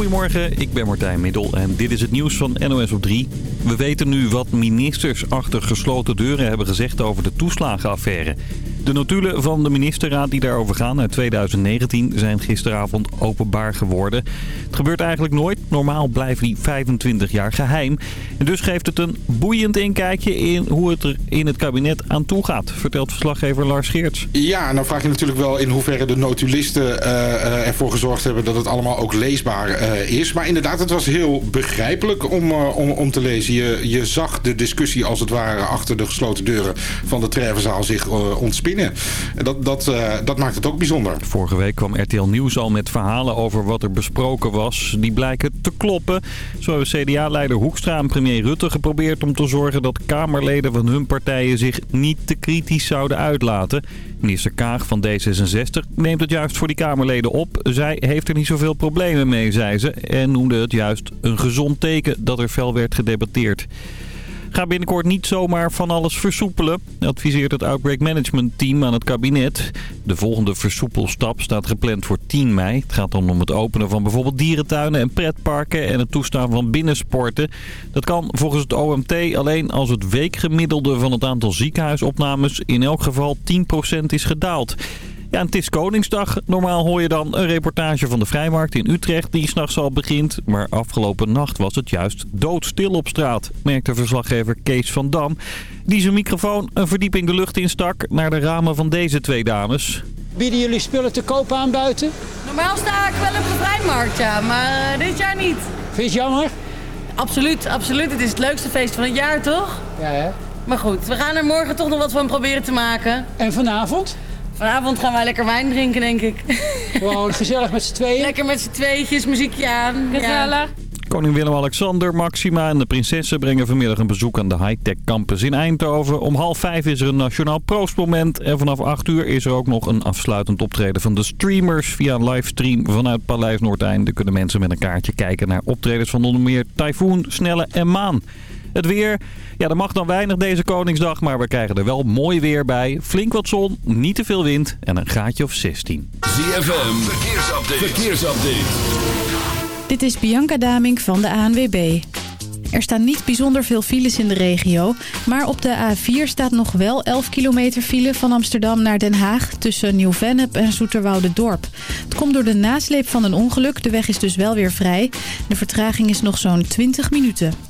Goedemorgen, ik ben Martijn Middel en dit is het nieuws van NOS op 3. We weten nu wat ministers achter gesloten deuren hebben gezegd over de toeslagenaffaire. De notulen van de ministerraad die daarover gaan uit 2019 zijn gisteravond openbaar geworden. Het gebeurt eigenlijk nooit. Normaal blijven die 25 jaar geheim. En dus geeft het een boeiend inkijkje in hoe het er in het kabinet aan toe gaat, vertelt verslaggever Lars Geerts. Ja, dan vraag je natuurlijk wel in hoeverre de notulisten uh, ervoor gezorgd hebben dat het allemaal ook leesbaar uh, is. Maar inderdaad, het was heel begrijpelijk om, om, te lezen. Je, je zag de discussie als het ware achter de gesloten deuren van de Trevenzaal zich ontspinnen. Dat, dat, uh, dat maakt het ook bijzonder. Vorige week kwam RTL Nieuws al met verhalen over wat er besproken was. Die blijken te kloppen. Zo hebben CDA-leider Hoekstra en premier Rutte geprobeerd om te zorgen dat Kamerleden van hun partijen zich niet te kritisch zouden uitlaten. Minister Kaag van D66 neemt het juist voor die Kamerleden op. Zij heeft er niet zoveel problemen mee, zei ze. En noemde het juist een gezond teken dat er fel werd gedebatteerd. Ga binnenkort niet zomaar van alles versoepelen, adviseert het Outbreak Management Team aan het kabinet. De volgende versoepelstap staat gepland voor 10 mei. Het gaat dan om het openen van bijvoorbeeld dierentuinen en pretparken en het toestaan van binnensporten. Dat kan volgens het OMT alleen als het weekgemiddelde van het aantal ziekenhuisopnames in elk geval 10% is gedaald. Ja, het is Koningsdag. Normaal hoor je dan een reportage van de Vrijmarkt in Utrecht die s'nachts al begint. Maar afgelopen nacht was het juist doodstil op straat, merkte verslaggever Kees van Dam. Die zijn microfoon een verdieping de lucht instak naar de ramen van deze twee dames. Bieden jullie spullen te koop aan buiten? Normaal sta ik wel op de Vrijmarkt, ja, maar dit jaar niet. Vind je het jammer? Absoluut, absoluut. Het is het leukste feest van het jaar, toch? Ja, hè? Maar goed, we gaan er morgen toch nog wat van proberen te maken. En vanavond? Vanavond gaan wij lekker wijn drinken, denk ik. Gewoon gezellig met z'n tweeën? Lekker met z'n tweetjes, muziekje aan. Gezellig. Koning Willem-Alexander, Maxima en de prinsessen brengen vanmiddag een bezoek aan de high-tech campus in Eindhoven. Om half vijf is er een nationaal proostmoment. En vanaf acht uur is er ook nog een afsluitend optreden van de streamers. Via een livestream vanuit Paleis Noordeinde kunnen mensen met een kaartje kijken naar optredens van onder meer Typhoon, Snelle en Maan. Het weer, ja, er mag dan weinig deze Koningsdag, maar we krijgen er wel mooi weer bij. Flink wat zon, niet te veel wind en een gaatje of 16. ZFM, verkeersupdate. verkeersupdate. Dit is Bianca Damink van de ANWB. Er staan niet bijzonder veel files in de regio. Maar op de A4 staat nog wel 11 kilometer file van Amsterdam naar Den Haag... tussen Nieuw-Vennep en Dorp. Het komt door de nasleep van een ongeluk. De weg is dus wel weer vrij. De vertraging is nog zo'n 20 minuten.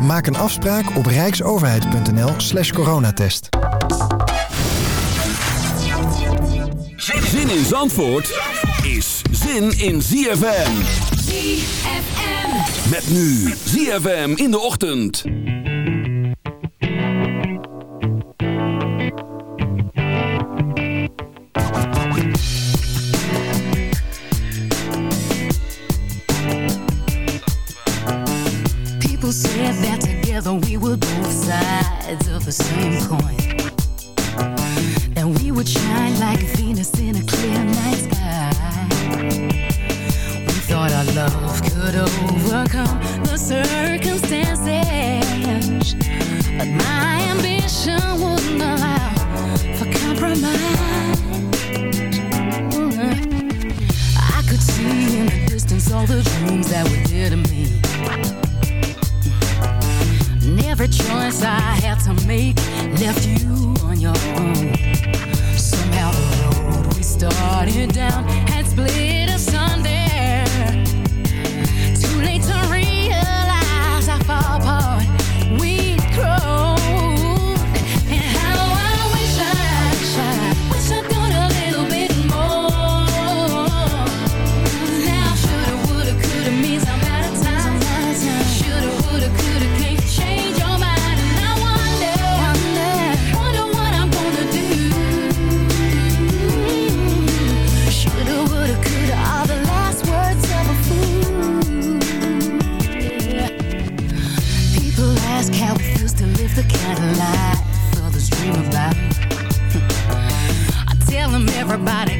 Maak een afspraak op rijksoverheid.nl slash coronatest. Zin in Zandvoort is zin in ZFM. ZFM. Met nu ZFM in de ochtend. everybody.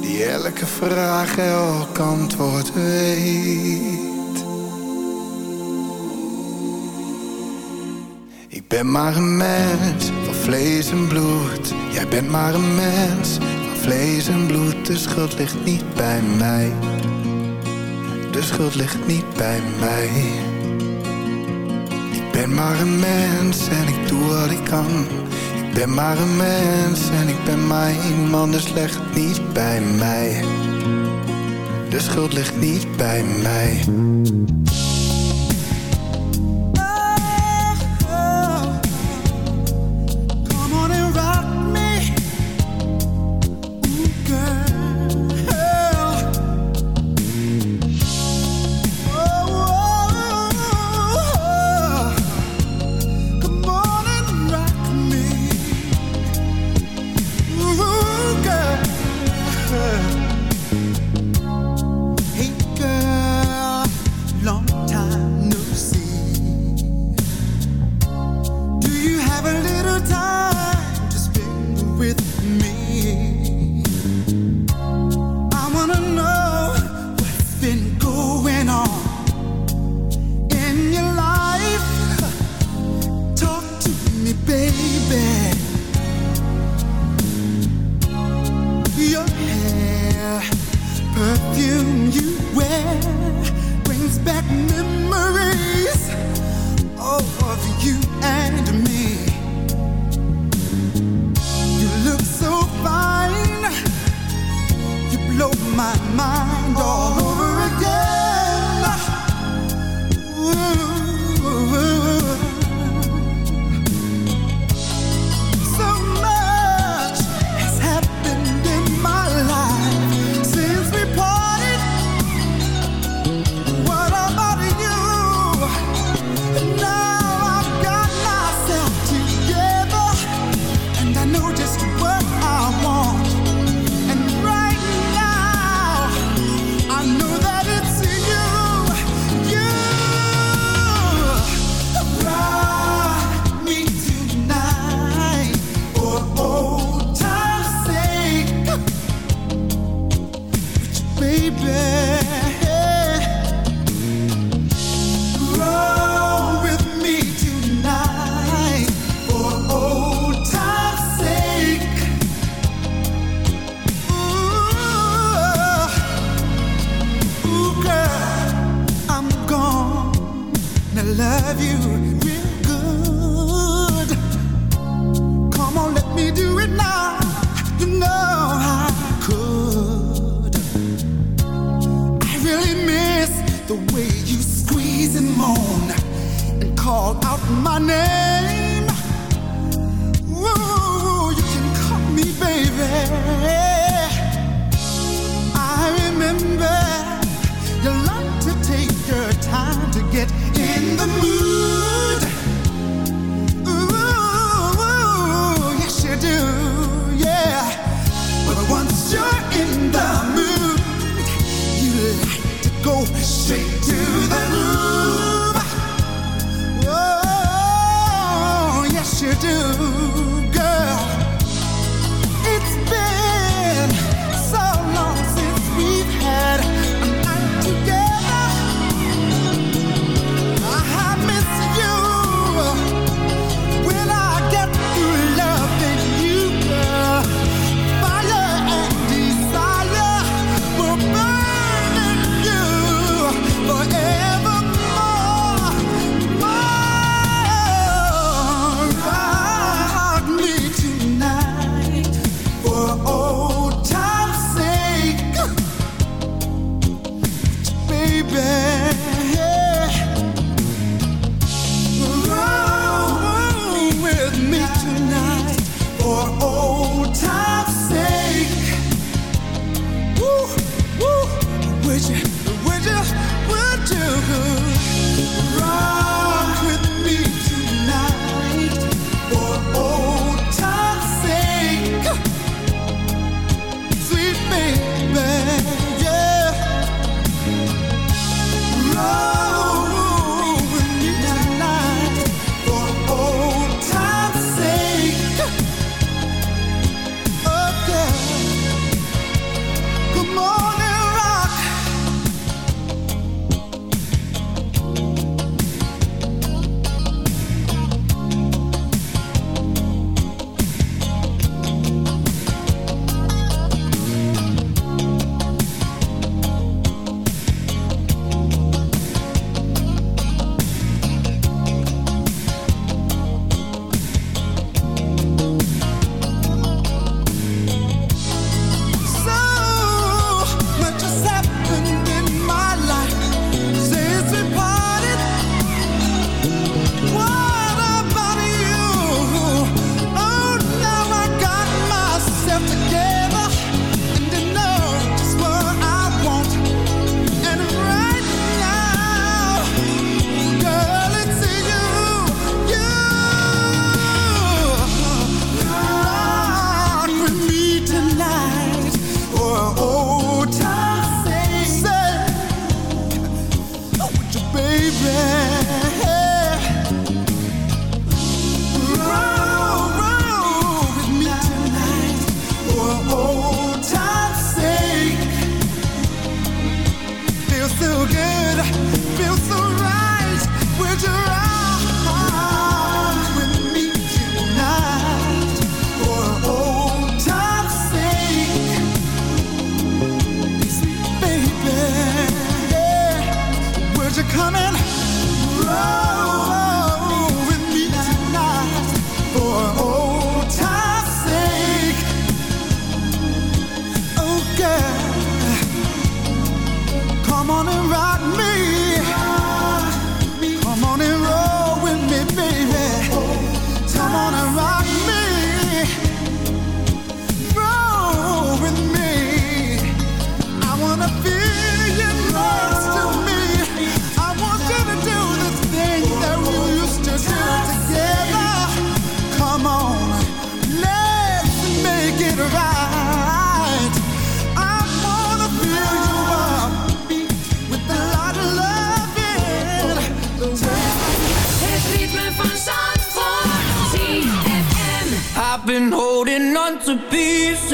Die elke vraag elk antwoord weet. Ik ben maar een mens van vlees en bloed. Jij bent maar een mens van vlees en bloed. De schuld ligt niet bij mij. De schuld ligt niet bij mij. Ik ben maar een mens en ik doe wat ik kan. Ben maar een mens en ik ben maar iemand. Dus leg niet bij mij. De schuld ligt niet bij mij.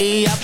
y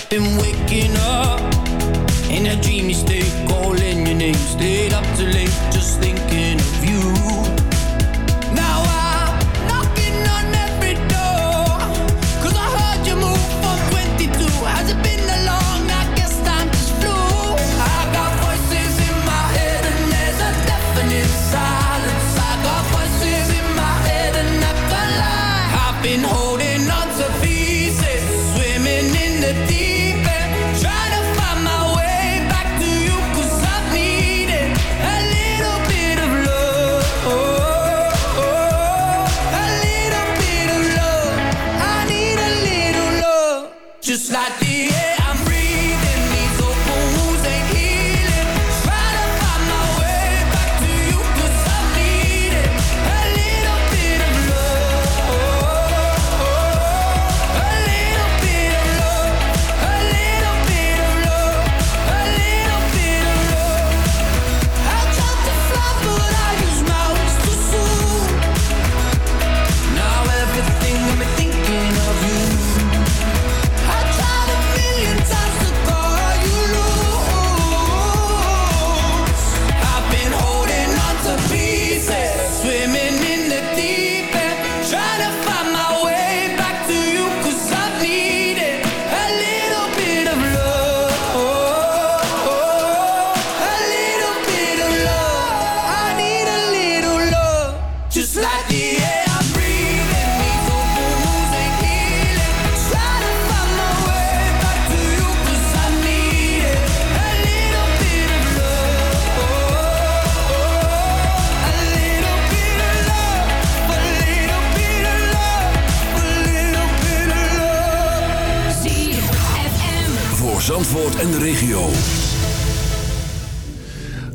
de regio.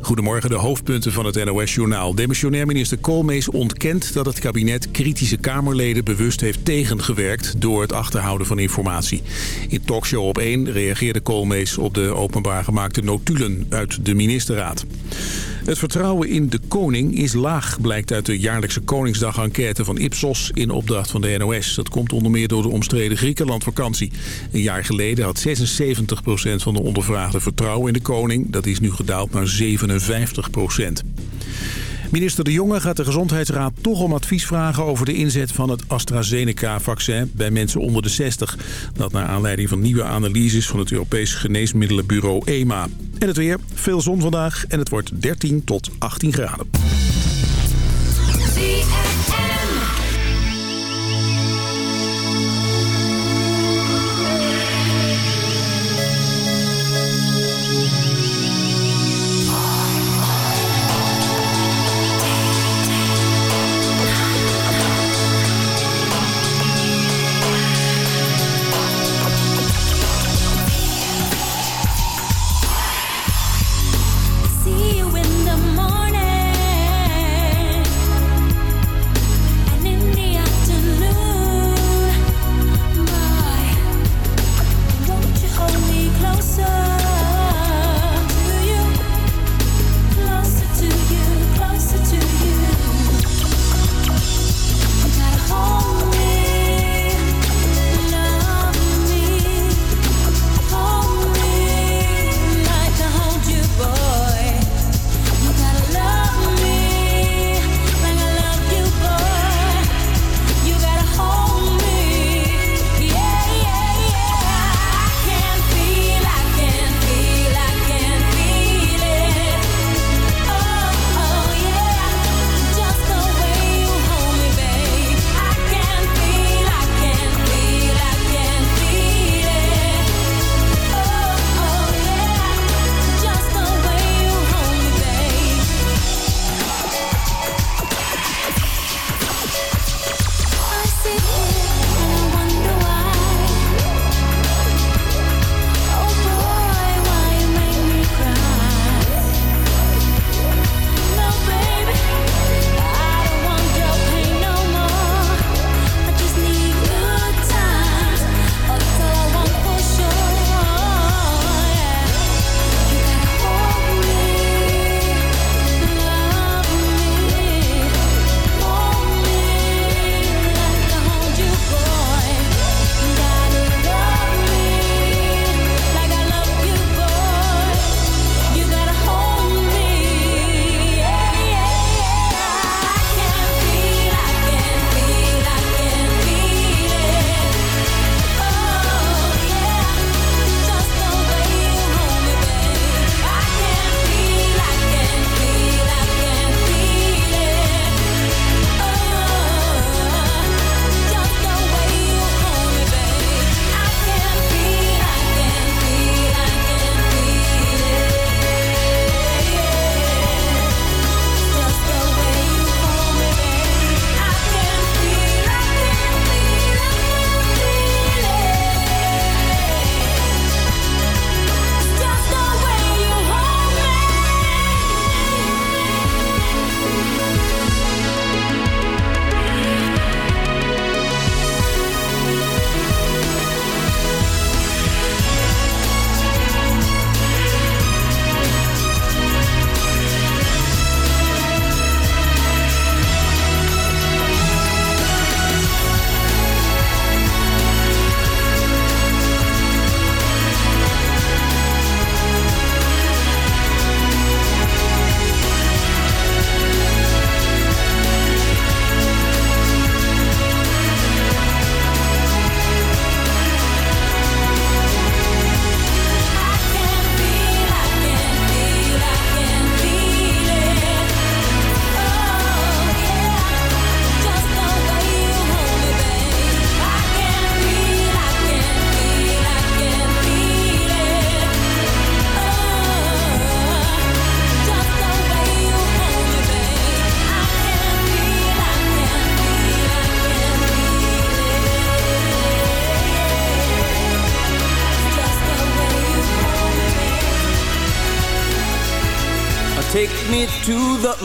Goedemorgen, de hoofdpunten van het NOS-journaal. Demissionair minister Koolmees ontkent dat het kabinet kritische Kamerleden bewust heeft tegengewerkt door het achterhouden van informatie. In talkshow op 1 reageerde Koolmees op de openbaar gemaakte notulen uit de ministerraad. Het vertrouwen in de koning is laag, blijkt uit de jaarlijkse Koningsdag-enquête van Ipsos in opdracht van de NOS. Dat komt onder meer door de omstreden Griekenland-vakantie. Een jaar geleden had 76% van de ondervraagden vertrouwen in de koning. Dat is nu gedaald naar 57%. Minister De Jonge gaat de Gezondheidsraad toch om advies vragen over de inzet van het AstraZeneca-vaccin bij mensen onder de 60. Dat naar aanleiding van nieuwe analyses van het Europees Geneesmiddelenbureau EMA. En het weer, veel zon vandaag en het wordt 13 tot 18 graden.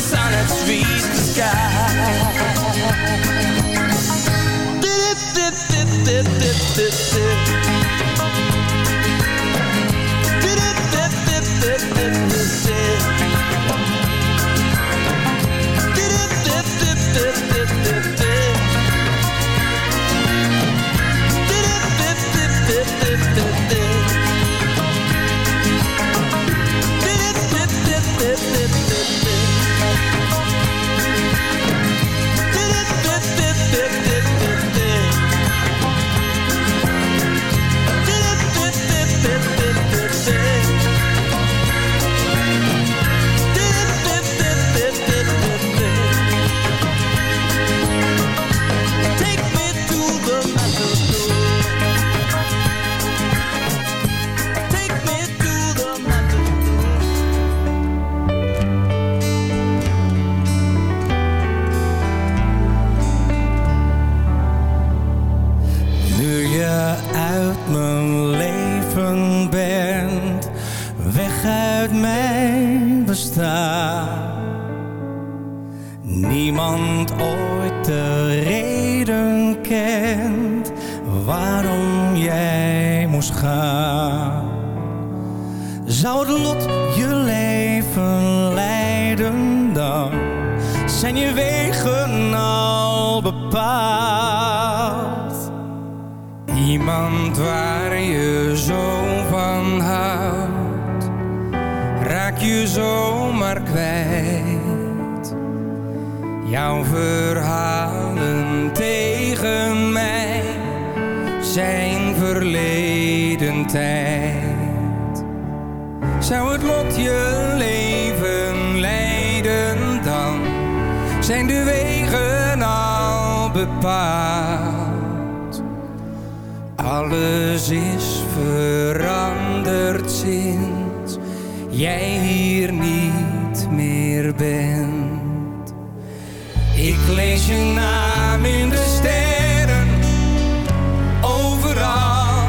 silence reached the sky. Alles is veranderd sinds jij hier niet meer bent. Ik lees je naam in de sterren, overal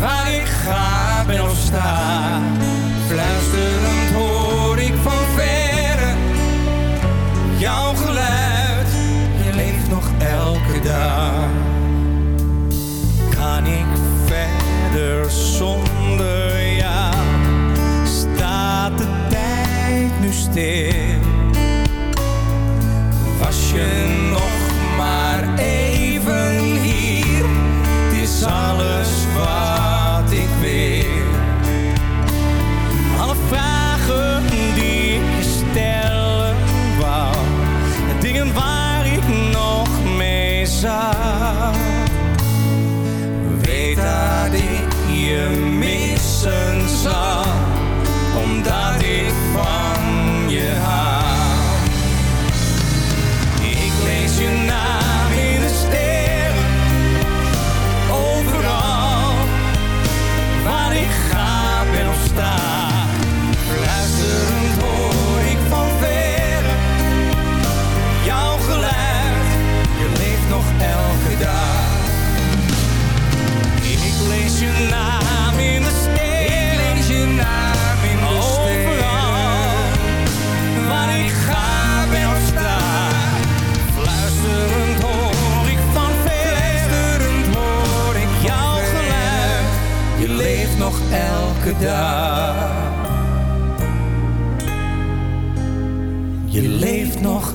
waar ik ga ben of sta. Je leeft nog.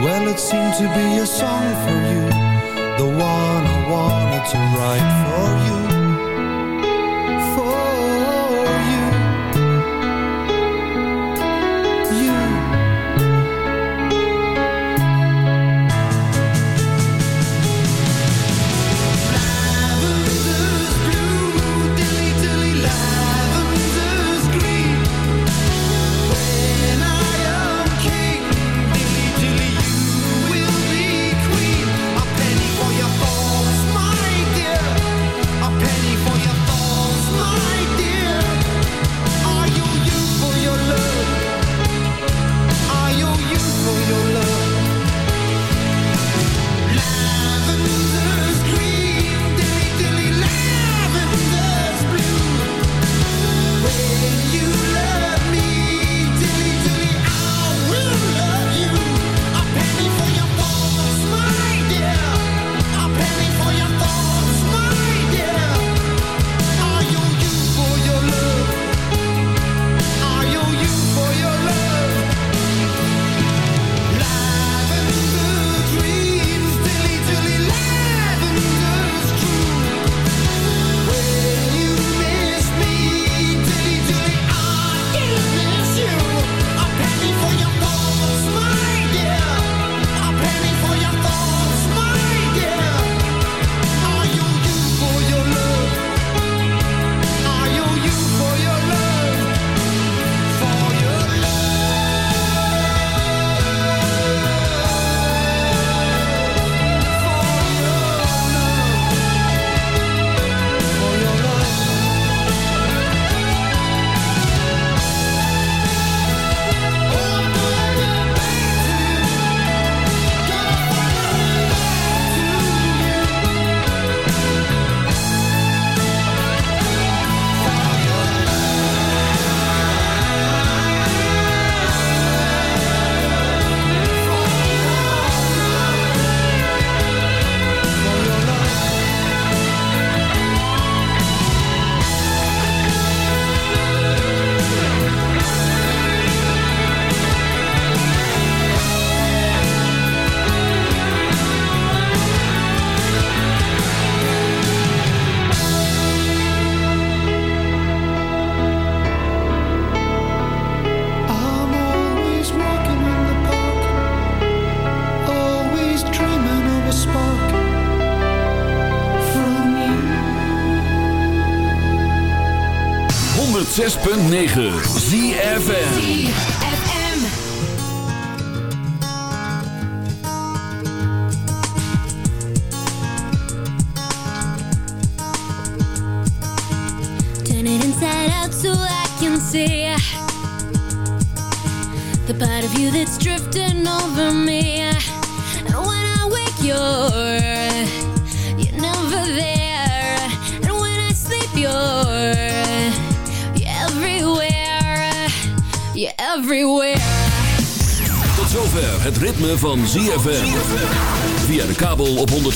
Well, it seemed to be a song for you. The one I wanted to write for you.